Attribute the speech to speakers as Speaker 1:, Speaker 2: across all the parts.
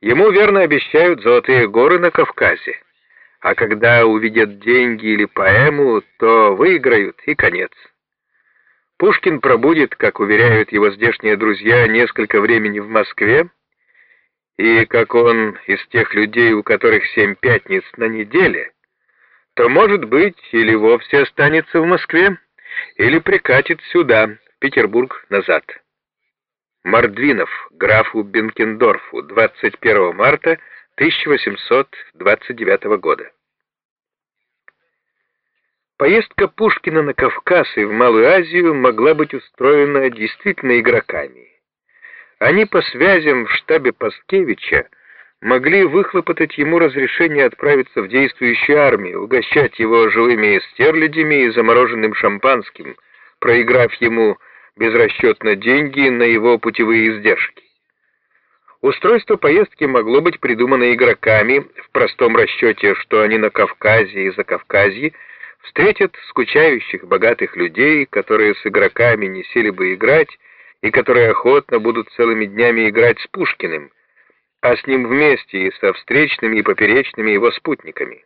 Speaker 1: Ему верно обещают золотые горы на Кавказе, а когда увидят деньги или поэму, то выиграют и конец. Пушкин пробудет, как уверяют его здешние друзья, несколько времени в Москве, и как он из тех людей, у которых семь пятниц на неделе, то, может быть, или вовсе останется в Москве, или прикатит сюда, в Петербург, назад. Мордвинов, графу Бенкендорфу, 21 марта 1829 года. Поездка Пушкина на Кавказ и в Малую Азию могла быть устроена действительно игроками. Они по связям в штабе Паскевича могли выхлопотать ему разрешение отправиться в действующую армию, угощать его живыми стерлядями и замороженным шампанским, проиграв ему безрасчетно деньги на его путевые издержки. Устройство поездки могло быть придумано игроками в простом расчете, что они на Кавказе и за Кавказье встретят скучающих богатых людей, которые с игроками не сели бы играть, и которые охотно будут целыми днями играть с Пушкиным, а с ним вместе и со встречными и поперечными его спутниками.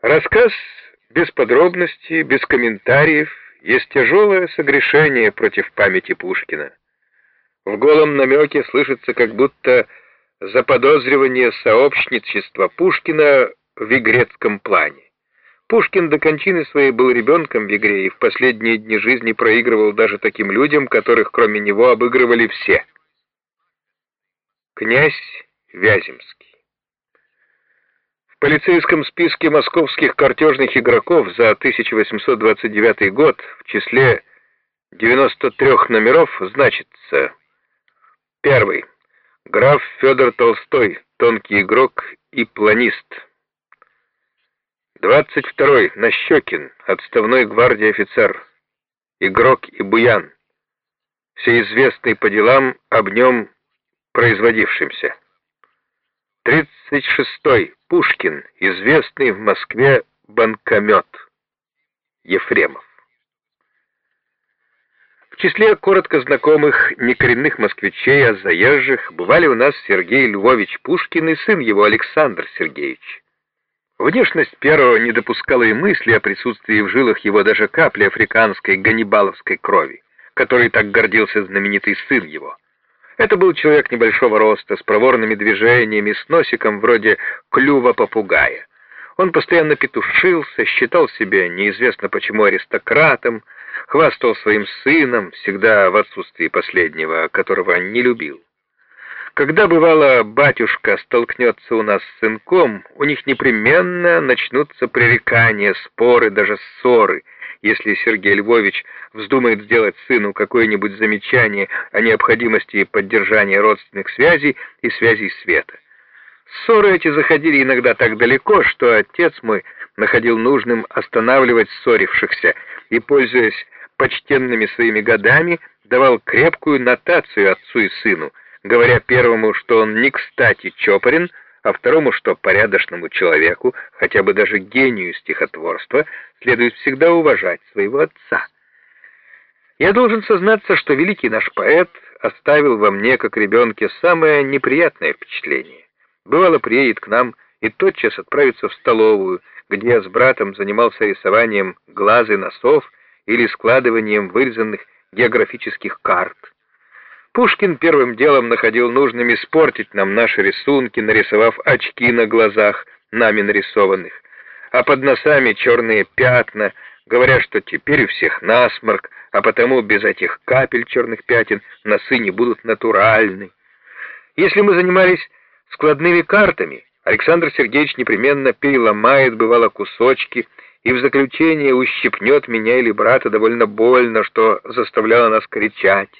Speaker 1: Рассказ без подробностей, без комментариев есть тяжелое согрешение против памяти Пушкина. В голом намеке слышится как будто заподозривание сообщничества Пушкина в игрецком плане. Пушкин до кончины своей был ребенком в игре и в последние дни жизни проигрывал даже таким людям, которых кроме него обыгрывали все. Князь Вяземский полицейском списке московских картежных игроков за 1829 год в числе 93 номеров значится Первый. Граф Федор Толстой, тонкий игрок и планист. 22-й Нащекин, отставной гвардии офицер, игрок и буян, всеизвестный по делам об нем производившимся. 36-й Пушкин, известный в Москве банкомет, Ефремов. В числе коротко знакомых некоренных москвичей, а заезжих, бывали у нас Сергей Львович Пушкин и сын его Александр Сергеевич. Внешность первого не допускала и мысли о присутствии в жилах его даже капли африканской ганнибаловской крови, которой так гордился знаменитый сын его. Это был человек небольшого роста, с проворными движениями, с носиком вроде клюва попугая. Он постоянно петушился, считал себя неизвестно почему аристократом, хвастал своим сыном, всегда в отсутствии последнего, которого не любил. Когда, бывало, батюшка столкнется у нас с сынком, у них непременно начнутся пререкания, споры, даже ссоры, если Сергей Львович вздумает сделать сыну какое-нибудь замечание о необходимости поддержания родственных связей и связей света. Ссоры эти заходили иногда так далеко, что отец мой находил нужным останавливать ссорившихся и, пользуясь почтенными своими годами, давал крепкую нотацию отцу и сыну — говоря первому, что он не кстати чопорен, а второму, что порядочному человеку, хотя бы даже гению стихотворства, следует всегда уважать своего отца. Я должен сознаться, что великий наш поэт оставил во мне, как ребенке, самое неприятное впечатление. Бывало, приедет к нам и тотчас отправится в столовую, где я с братом занимался рисованием глаз и носов или складыванием вырезанных географических карт. Пушкин первым делом находил нужным испортить нам наши рисунки, нарисовав очки на глазах, нами нарисованных, а под носами черные пятна, говоря, что теперь у всех насморк, а потому без этих капель черных пятен носы не будут натуральны. Если мы занимались складными картами, Александр Сергеевич непременно переломает, бывало, кусочки, и в заключение ущипнет меня или брата довольно больно, что заставляло нас кричать.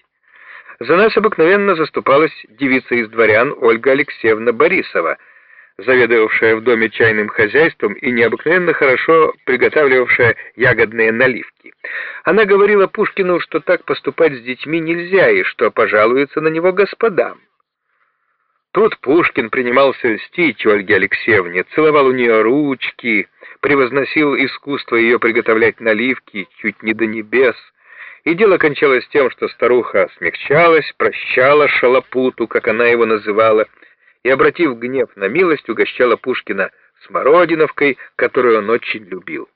Speaker 1: За нас обыкновенно заступалась девица из дворян Ольга Алексеевна Борисова, заведовавшая в доме чайным хозяйством и необыкновенно хорошо приготавливавшая ягодные наливки. Она говорила Пушкину, что так поступать с детьми нельзя и что пожалуется на него господам. Тут Пушкин принимался льстить Ольге Алексеевне, целовал у нее ручки, превозносил искусство ее приготовлять наливки чуть не до небес, И дело кончалось тем, что старуха смягчалась, прощала шалопуту, как она его называла, и, обратив гнев на милость, угощала Пушкина смородиновкой, которую он очень любил.